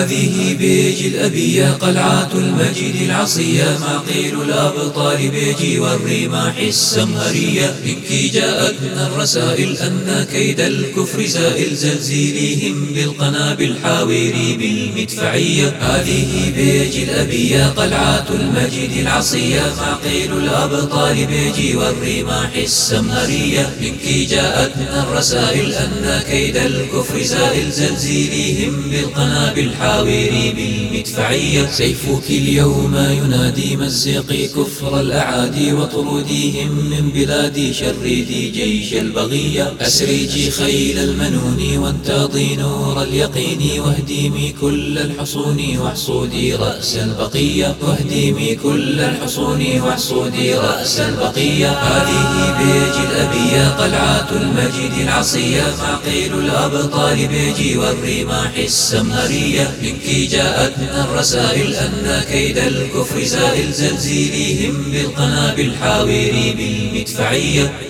هذه بيج الأبية قلعة المجد العصية معقيل الأبطال بيجي والرماح السمهرية منك جاءت الرسائل أن كيد الكفر زائل زلزيليهم بالقنابل حاويري بالمدفعية. هذه بيج الأبية قلعة المجد العصية معقيل الأبطال بيجي والرماح السمهرية منك جاءت الرسائل أن كيد الكفر زائل زلزيليهم بالقنابل الحاوير بالمدفعية. سيفك اليوم ينادي مزقي كفر الأعادي وطروديهم من بلادي شردي جيش البغية. أسرجي خيل المنون وانتاضي نور اليقين. واهديمي كل الحصون واحصودي رأس البقية. واهديمي كل الحصون واحصودي رأس البقية. هذه بيج الأبية قلعة المجد العصية. معقيل الأبطال بيجي والرماح السمهرية منك جاءت الرسائل أن كيد الكفر زائل زلزيليهم بالقنابل حاويري بالمدفعية.